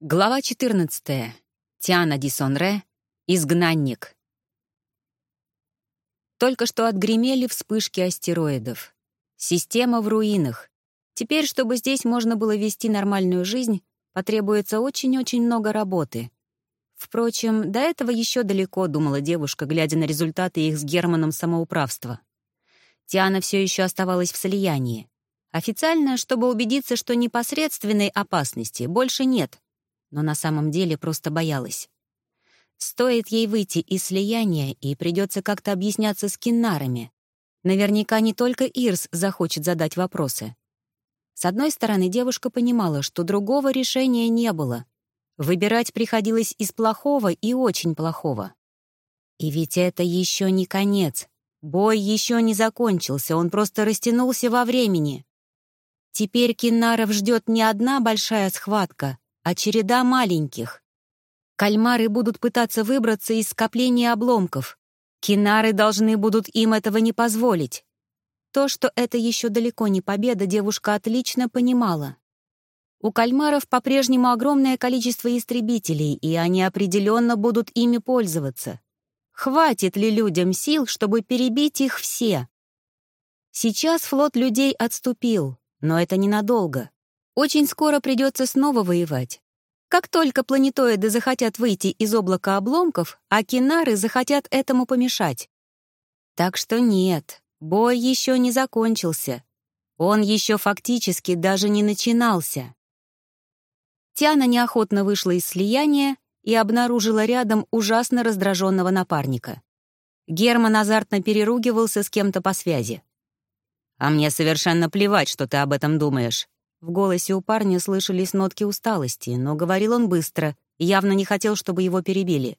Глава 14. Тиана Дисонре. Изгнанник. Только что отгремели вспышки астероидов. Система в руинах. Теперь, чтобы здесь можно было вести нормальную жизнь, потребуется очень-очень много работы. Впрочем, до этого еще далеко, думала девушка, глядя на результаты их с Германом самоуправства. Тиана все еще оставалась в слиянии. Официально, чтобы убедиться, что непосредственной опасности больше нет — но на самом деле просто боялась. Стоит ей выйти из слияния, и придется как-то объясняться с кинарами. Наверняка не только Ирс захочет задать вопросы. С одной стороны, девушка понимала, что другого решения не было. Выбирать приходилось из плохого и очень плохого. И ведь это еще не конец. Бой еще не закончился, он просто растянулся во времени. Теперь Кинаров ждет не одна большая схватка, а череда маленьких. Кальмары будут пытаться выбраться из скопления обломков. Кинары должны будут им этого не позволить. То, что это еще далеко не победа, девушка отлично понимала. У кальмаров по-прежнему огромное количество истребителей, и они определенно будут ими пользоваться. Хватит ли людям сил, чтобы перебить их все? Сейчас флот людей отступил, но это ненадолго. Очень скоро придется снова воевать. Как только планетоиды захотят выйти из облака обломков, а кинары захотят этому помешать. Так что нет, бой еще не закончился. Он еще фактически даже не начинался. Тиана неохотно вышла из слияния и обнаружила рядом ужасно раздраженного напарника. Герман азартно переругивался с кем-то по связи. «А мне совершенно плевать, что ты об этом думаешь. В голосе у парня слышались нотки усталости, но говорил он быстро, явно не хотел, чтобы его перебили.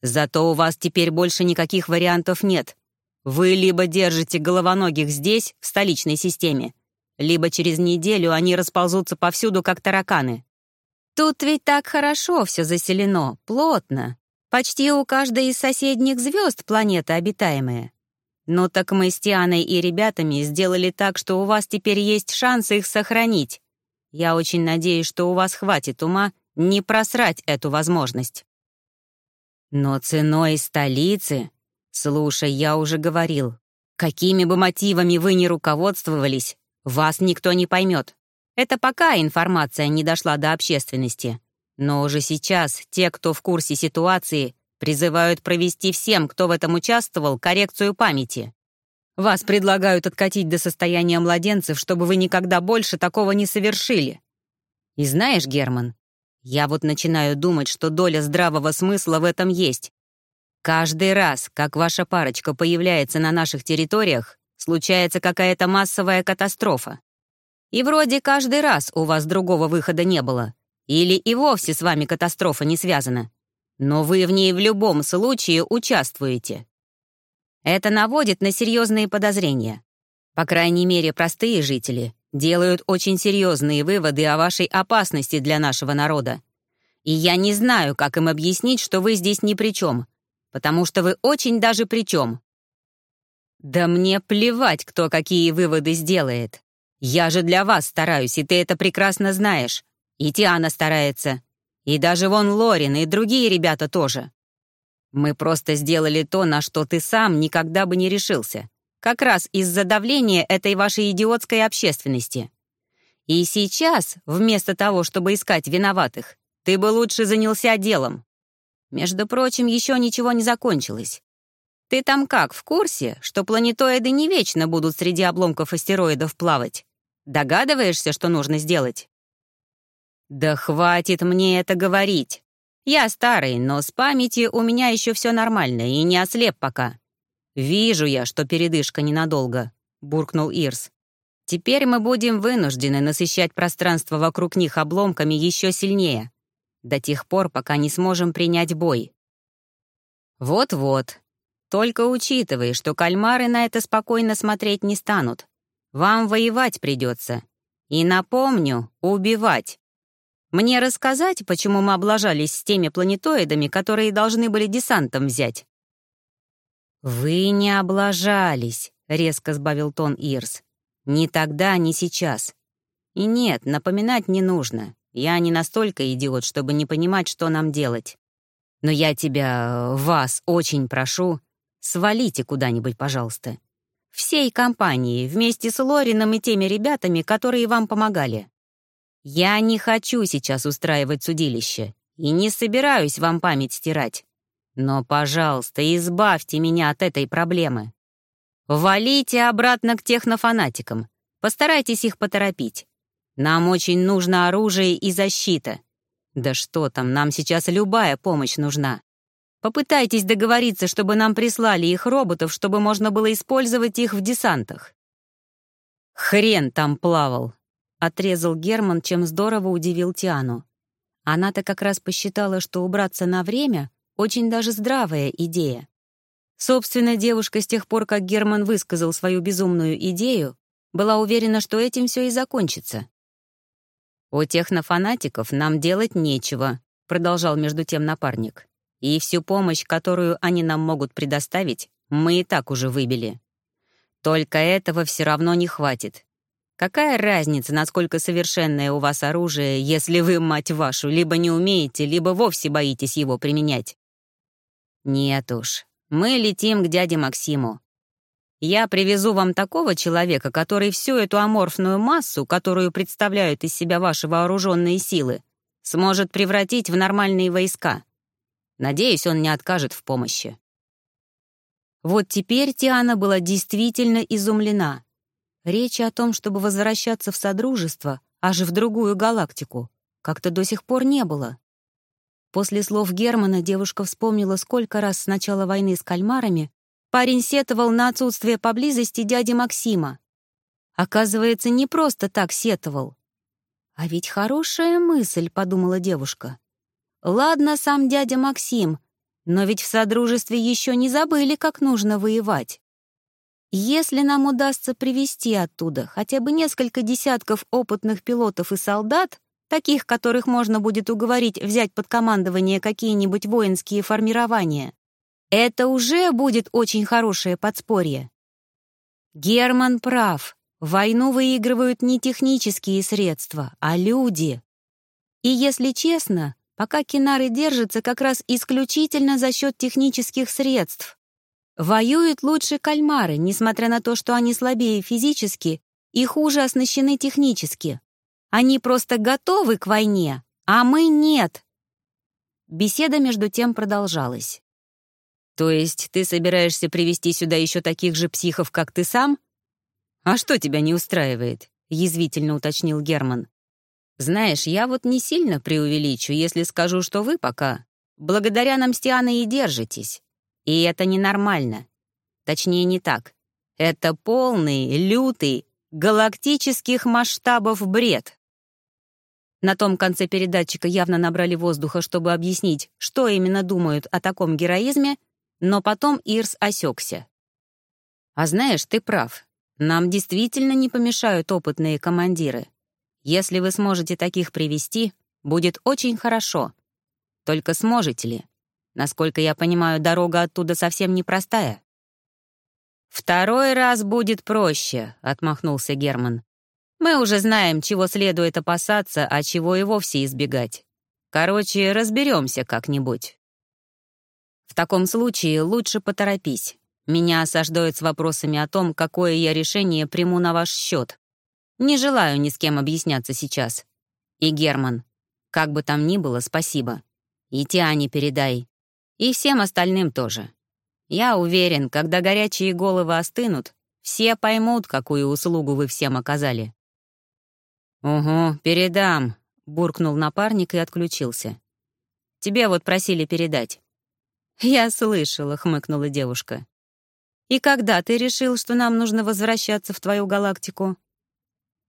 «Зато у вас теперь больше никаких вариантов нет. Вы либо держите головоногих здесь, в столичной системе, либо через неделю они расползутся повсюду, как тараканы. Тут ведь так хорошо все заселено, плотно. Почти у каждой из соседних звезд планета обитаемая. «Ну так мы с Тианой и ребятами сделали так, что у вас теперь есть шанс их сохранить. Я очень надеюсь, что у вас хватит ума не просрать эту возможность». «Но ценой столицы...» «Слушай, я уже говорил, какими бы мотивами вы ни руководствовались, вас никто не поймет. Это пока информация не дошла до общественности. Но уже сейчас те, кто в курсе ситуации, Призывают провести всем, кто в этом участвовал, коррекцию памяти. Вас предлагают откатить до состояния младенцев, чтобы вы никогда больше такого не совершили. И знаешь, Герман, я вот начинаю думать, что доля здравого смысла в этом есть. Каждый раз, как ваша парочка появляется на наших территориях, случается какая-то массовая катастрофа. И вроде каждый раз у вас другого выхода не было. Или и вовсе с вами катастрофа не связана. Но вы в ней в любом случае участвуете. Это наводит на серьезные подозрения. По крайней мере, простые жители делают очень серьезные выводы о вашей опасности для нашего народа. И я не знаю, как им объяснить, что вы здесь ни при чем, потому что вы очень даже при чем. Да мне плевать, кто какие выводы сделает. Я же для вас стараюсь, и ты это прекрасно знаешь. И Тиана старается. И даже вон Лорин и другие ребята тоже. Мы просто сделали то, на что ты сам никогда бы не решился. Как раз из-за давления этой вашей идиотской общественности. И сейчас, вместо того, чтобы искать виноватых, ты бы лучше занялся делом. Между прочим, еще ничего не закончилось. Ты там как, в курсе, что планетоиды не вечно будут среди обломков астероидов плавать? Догадываешься, что нужно сделать? «Да хватит мне это говорить. Я старый, но с памятью у меня еще все нормально и не ослеп пока. Вижу я, что передышка ненадолго», — буркнул Ирс. «Теперь мы будем вынуждены насыщать пространство вокруг них обломками еще сильнее, до тех пор, пока не сможем принять бой». «Вот-вот. Только учитывай, что кальмары на это спокойно смотреть не станут. Вам воевать придется. И напомню, убивать. Мне рассказать, почему мы облажались с теми планетоидами, которые должны были десантом взять?» «Вы не облажались», — резко сбавил тон Ирс. «Ни тогда, ни сейчас. И нет, напоминать не нужно. Я не настолько идиот, чтобы не понимать, что нам делать. Но я тебя, вас, очень прошу, свалите куда-нибудь, пожалуйста. Всей компании, вместе с Лорином и теми ребятами, которые вам помогали. Я не хочу сейчас устраивать судилище и не собираюсь вам память стирать. Но, пожалуйста, избавьте меня от этой проблемы. Валите обратно к технофанатикам. Постарайтесь их поторопить. Нам очень нужно оружие и защита. Да что там, нам сейчас любая помощь нужна. Попытайтесь договориться, чтобы нам прислали их роботов, чтобы можно было использовать их в десантах. Хрен там плавал, отрезал Герман, чем здорово удивил Тиану. Она-то как раз посчитала, что убраться на время — очень даже здравая идея. Собственно, девушка с тех пор, как Герман высказал свою безумную идею, была уверена, что этим все и закончится. «У технофанатиков нам делать нечего», — продолжал между тем напарник. «И всю помощь, которую они нам могут предоставить, мы и так уже выбили. Только этого все равно не хватит. Какая разница, насколько совершенное у вас оружие, если вы, мать вашу, либо не умеете, либо вовсе боитесь его применять? Нет уж, мы летим к дяде Максиму. Я привезу вам такого человека, который всю эту аморфную массу, которую представляют из себя ваши вооруженные силы, сможет превратить в нормальные войска. Надеюсь, он не откажет в помощи. Вот теперь Тиана была действительно изумлена. Речи о том, чтобы возвращаться в Содружество, аж в другую галактику, как-то до сих пор не было. После слов Германа девушка вспомнила, сколько раз с начала войны с кальмарами Парень сетовал на отсутствие поблизости дяди Максима. Оказывается, не просто так сетовал. «А ведь хорошая мысль», — подумала девушка. «Ладно, сам дядя Максим, но ведь в Содружестве еще не забыли, как нужно воевать. Если нам удастся привести оттуда хотя бы несколько десятков опытных пилотов и солдат, таких, которых можно будет уговорить взять под командование какие-нибудь воинские формирования, это уже будет очень хорошее подспорье. Герман прав. Войну выигрывают не технические средства, а люди. И если честно, пока кинары держатся как раз исключительно за счет технических средств. Воюют лучше кальмары, несмотря на то, что они слабее физически и хуже оснащены технически. Они просто готовы к войне, а мы нет. Беседа между тем продолжалась. То есть ты собираешься привести сюда еще таких же психов, как ты сам? А что тебя не устраивает? Язвительно уточнил Герман. Знаешь, я вот не сильно преувеличу, если скажу, что вы пока благодаря нам с Тианой и держитесь. И это ненормально. Точнее, не так. Это полный, лютый, галактических масштабов бред. На том конце передатчика явно набрали воздуха, чтобы объяснить, что именно думают о таком героизме, но потом Ирс осекся. «А знаешь, ты прав. Нам действительно не помешают опытные командиры. Если вы сможете таких привести, будет очень хорошо. Только сможете ли? Насколько я понимаю, дорога оттуда совсем непростая». «Второй раз будет проще», — отмахнулся Герман. «Мы уже знаем, чего следует опасаться, а чего и вовсе избегать. Короче, разберемся как-нибудь». В таком случае лучше поторопись. Меня осаждают с вопросами о том, какое я решение приму на ваш счет. Не желаю ни с кем объясняться сейчас. И Герман, как бы там ни было, спасибо. И Тиане передай. И всем остальным тоже. Я уверен, когда горячие головы остынут, все поймут, какую услугу вы всем оказали. «Угу, передам», — буркнул напарник и отключился. «Тебе вот просили передать. «Я слышала», — хмыкнула девушка. «И когда ты решил, что нам нужно возвращаться в твою галактику?»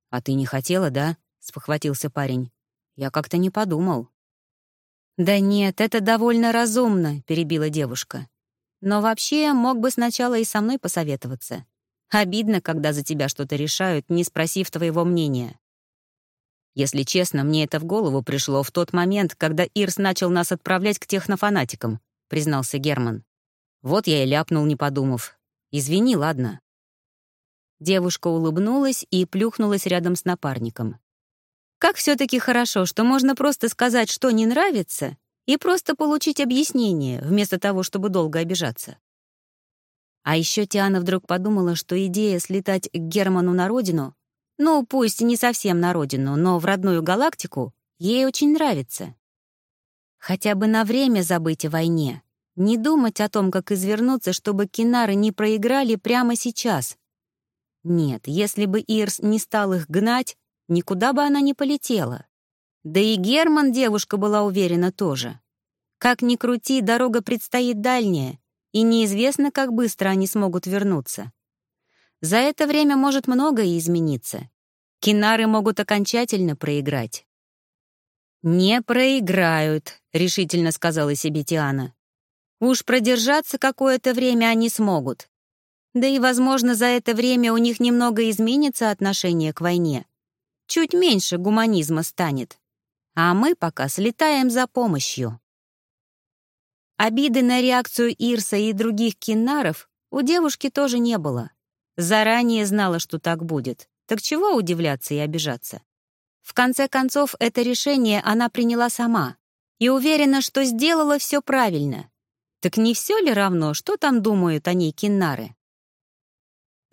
«А ты не хотела, да?» — спохватился парень. «Я как-то не подумал». «Да нет, это довольно разумно», — перебила девушка. «Но вообще мог бы сначала и со мной посоветоваться. Обидно, когда за тебя что-то решают, не спросив твоего мнения». Если честно, мне это в голову пришло в тот момент, когда Ирс начал нас отправлять к технофанатикам, признался Герман. Вот я и ляпнул, не подумав. Извини, ладно. Девушка улыбнулась и плюхнулась рядом с напарником. Как все-таки хорошо, что можно просто сказать, что не нравится, и просто получить объяснение, вместо того, чтобы долго обижаться. А еще Тиана вдруг подумала, что идея слетать к Герману на родину, ну, пусть не совсем на родину, но в родную галактику, ей очень нравится. Хотя бы на время забыть о войне, не думать о том, как извернуться, чтобы кинары не проиграли прямо сейчас. Нет, если бы Ирс не стал их гнать, никуда бы она не полетела. Да и Герман девушка была уверена тоже. Как ни крути, дорога предстоит дальняя, и неизвестно, как быстро они смогут вернуться. За это время может многое измениться. Кинары могут окончательно проиграть. «Не проиграют», — решительно сказала себе Тиана. «Уж продержаться какое-то время они смогут. Да и, возможно, за это время у них немного изменится отношение к войне. Чуть меньше гуманизма станет. А мы пока слетаем за помощью». Обиды на реакцию Ирса и других кинаров у девушки тоже не было. Заранее знала, что так будет. Так чего удивляться и обижаться? В конце концов, это решение она приняла сама и уверена, что сделала все правильно. Так не все ли равно, что там думают о ней киннары?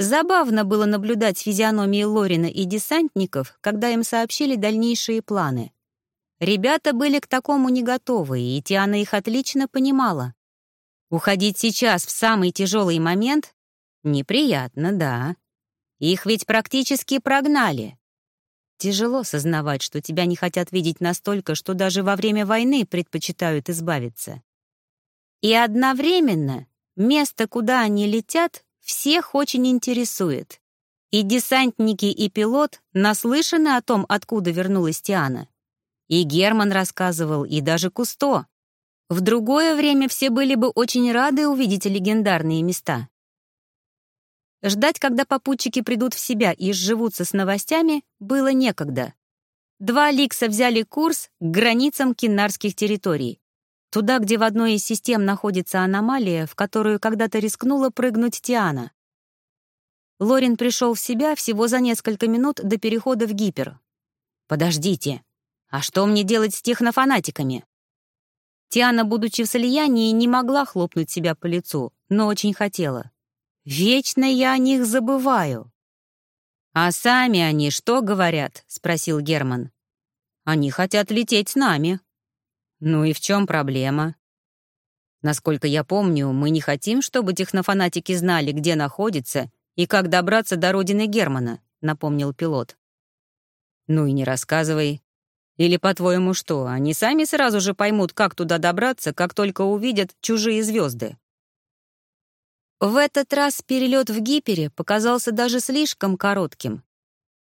Забавно было наблюдать физиономии Лорина и десантников, когда им сообщили дальнейшие планы. Ребята были к такому не готовы, и Тиана их отлично понимала. Уходить сейчас, в самый тяжелый момент? Неприятно, да. Их ведь практически прогнали. Тяжело сознавать, что тебя не хотят видеть настолько, что даже во время войны предпочитают избавиться. И одновременно место, куда они летят, всех очень интересует. И десантники, и пилот наслышаны о том, откуда вернулась Тиана. И Герман рассказывал, и даже Кусто. В другое время все были бы очень рады увидеть легендарные места. Ждать, когда попутчики придут в себя и сживутся с новостями, было некогда. Два Ликса взяли курс к границам кинарских территорий. Туда, где в одной из систем находится аномалия, в которую когда-то рискнула прыгнуть Тиана. Лорин пришел в себя всего за несколько минут до перехода в гипер. «Подождите», а что мне делать с технофанатиками? Тиана, будучи в слиянии, не могла хлопнуть себя по лицу, но очень хотела. Вечно я о них забываю. «А сами они что говорят?» — спросил Герман. «Они хотят лететь с нами». «Ну и в чем проблема?» «Насколько я помню, мы не хотим, чтобы технофанатики знали, где находится и как добраться до родины Германа», — напомнил пилот. «Ну и не рассказывай. Или, по-твоему, что, они сами сразу же поймут, как туда добраться, как только увидят чужие звезды? В этот раз перелет в Гипере показался даже слишком коротким.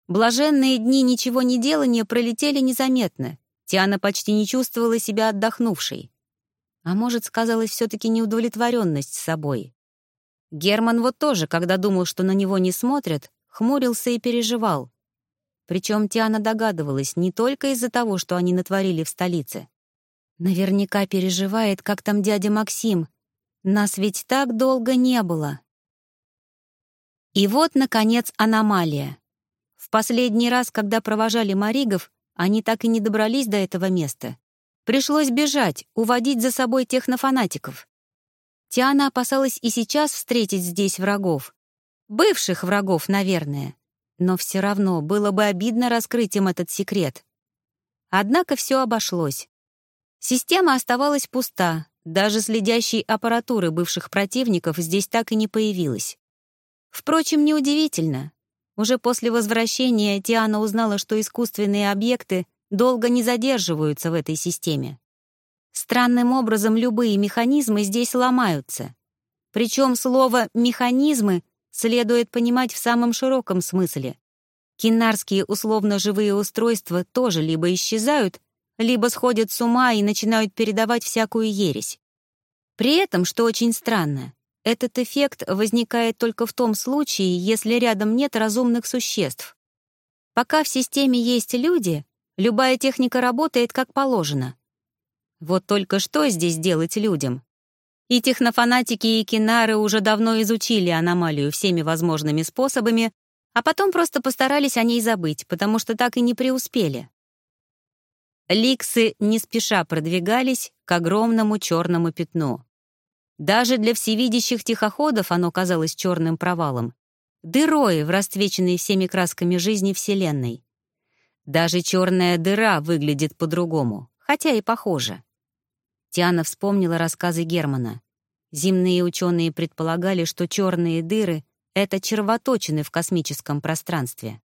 Блаженные дни ничего не делания пролетели незаметно. Тиана почти не чувствовала себя отдохнувшей. А может, сказалась все-таки неудовлетворенность собой. Герман вот тоже, когда думал, что на него не смотрят, хмурился и переживал. Причем Тиана догадывалась не только из-за того, что они натворили в столице. Наверняка переживает, как там дядя Максим. Нас ведь так долго не было. И вот, наконец, аномалия. В последний раз, когда провожали Маригов, они так и не добрались до этого места. Пришлось бежать, уводить за собой технофанатиков. Тиана опасалась и сейчас встретить здесь врагов. Бывших врагов, наверное. Но все равно было бы обидно раскрыть им этот секрет. Однако все обошлось. Система оставалась пуста, даже следящей аппаратуры бывших противников здесь так и не появилось. Впрочем, неудивительно. Уже после возвращения Диана узнала, что искусственные объекты долго не задерживаются в этой системе. Странным образом любые механизмы здесь ломаются. Причем слово «механизмы» следует понимать в самом широком смысле. Кинарские условно-живые устройства тоже либо исчезают, либо сходят с ума и начинают передавать всякую ересь. При этом, что очень странно, этот эффект возникает только в том случае, если рядом нет разумных существ. Пока в системе есть люди, любая техника работает как положено. Вот только что здесь делать людям? И технофанатики и кинары уже давно изучили аномалию всеми возможными способами, а потом просто постарались о ней забыть, потому что так и не преуспели. Ликсы не спеша продвигались к огромному черному пятну. Даже для всевидящих тихоходов оно казалось черным провалом, дырой в расцвеченной всеми красками жизни Вселенной. Даже черная дыра выглядит по-другому, хотя и похоже. Тиана вспомнила рассказы Германа. Земные ученые предполагали, что черные дыры — это червоточины в космическом пространстве.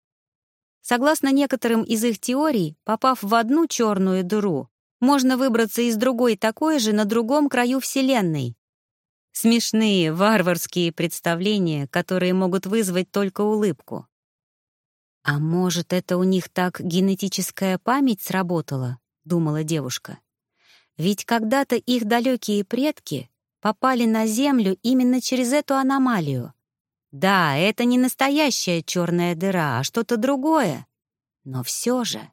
Согласно некоторым из их теорий, попав в одну черную дыру, можно выбраться из другой такой же на другом краю Вселенной. Смешные, варварские представления, которые могут вызвать только улыбку. «А может, это у них так генетическая память сработала?» — думала девушка. «Ведь когда-то их далекие предки попали на Землю именно через эту аномалию. Да, это не настоящая черная дыра, а что-то другое. Но все же...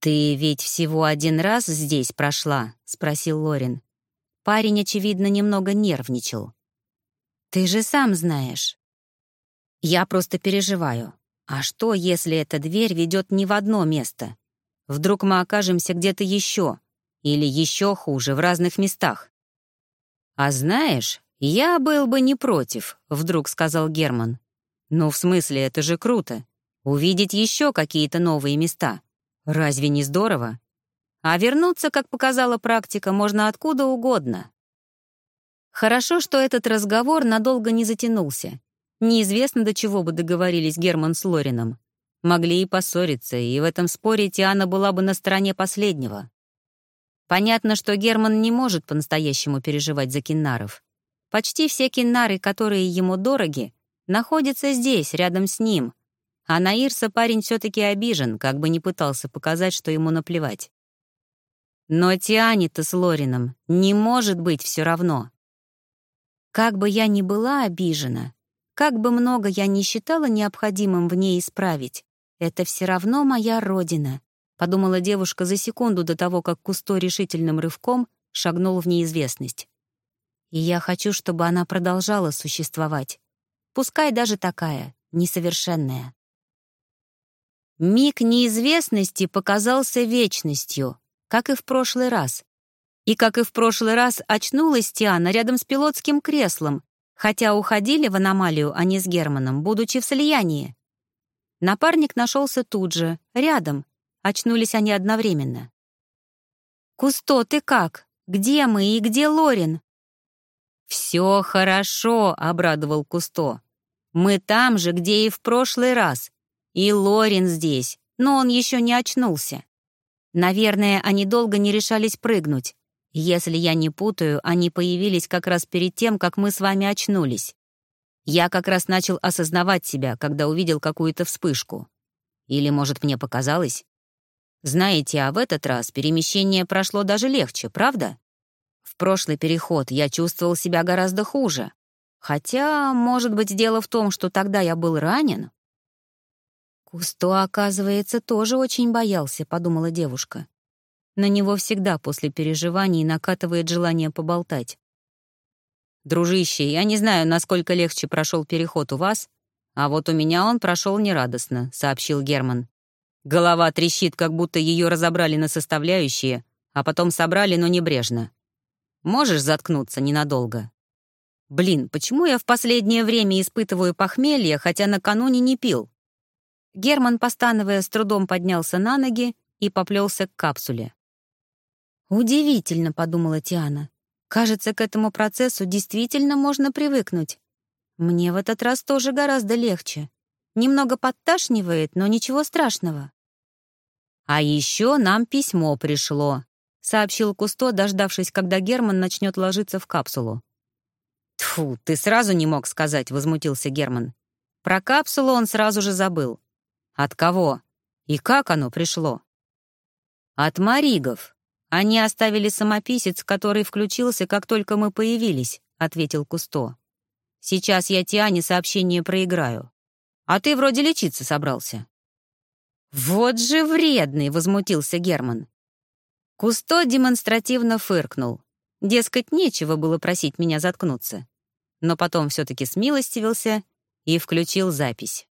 «Ты ведь всего один раз здесь прошла?» — спросил Лорин. Парень, очевидно, немного нервничал. «Ты же сам знаешь». «Я просто переживаю. А что, если эта дверь ведет не в одно место? Вдруг мы окажемся где-то еще? Или еще хуже, в разных местах?» «А знаешь, «Я был бы не против», — вдруг сказал Герман. «Ну, в смысле, это же круто. Увидеть еще какие-то новые места. Разве не здорово? А вернуться, как показала практика, можно откуда угодно». Хорошо, что этот разговор надолго не затянулся. Неизвестно, до чего бы договорились Герман с Лорином. Могли и поссориться, и в этом споре Тиана была бы на стороне последнего. Понятно, что Герман не может по-настоящему переживать за Киннаров. Почти все киннары, которые ему дороги, находятся здесь, рядом с ним. А на Ирса парень все-таки обижен, как бы не пытался показать, что ему наплевать. Но Тиане-то с Лорином не может быть все равно. Как бы я ни была обижена, как бы много я не считала необходимым в ней исправить, это все равно моя родина, подумала девушка за секунду до того, как Кусто решительным рывком шагнул в неизвестность. И я хочу, чтобы она продолжала существовать. Пускай даже такая, несовершенная. Миг неизвестности показался вечностью, как и в прошлый раз. И как и в прошлый раз очнулась Тиана рядом с пилотским креслом, хотя уходили в аномалию они с Германом, будучи в слиянии. Напарник нашелся тут же, рядом. Очнулись они одновременно. «Кусто, ты как? Где мы и где Лорин?» «Все хорошо», — обрадовал Кусто. «Мы там же, где и в прошлый раз. И Лорин здесь, но он еще не очнулся. Наверное, они долго не решались прыгнуть. Если я не путаю, они появились как раз перед тем, как мы с вами очнулись. Я как раз начал осознавать себя, когда увидел какую-то вспышку. Или, может, мне показалось? Знаете, а в этот раз перемещение прошло даже легче, правда? В прошлый переход я чувствовал себя гораздо хуже. Хотя, может быть, дело в том, что тогда я был ранен. Кусто, оказывается, тоже очень боялся, подумала девушка. На него всегда после переживаний накатывает желание поболтать. «Дружище, я не знаю, насколько легче прошел переход у вас, а вот у меня он прошел нерадостно», — сообщил Герман. «Голова трещит, как будто ее разобрали на составляющие, а потом собрали, но небрежно. Можешь заткнуться ненадолго? Блин, почему я в последнее время испытываю похмелье, хотя накануне не пил? Герман, постановая, с трудом поднялся на ноги и поплелся к капсуле. «Удивительно», — подумала Тиана. «Кажется, к этому процессу действительно можно привыкнуть. Мне в этот раз тоже гораздо легче. Немного подташнивает, но ничего страшного». «А еще нам письмо пришло», сообщил Кусто, дождавшись, когда Герман начнет ложиться в капсулу. «Тьфу, ты сразу не мог сказать», — возмутился Герман. Про капсулу он сразу же забыл. От кого? И как оно пришло? От Маригов. Они оставили самописец, который включился, как только мы появились, ответил Кусто. Сейчас я Тиане сообщение проиграю. А ты вроде лечиться собрался. Вот же вредный, возмутился Герман. Кусто демонстративно фыркнул. Дескать, нечего было просить меня заткнуться. Но потом все-таки смилостивился и включил запись.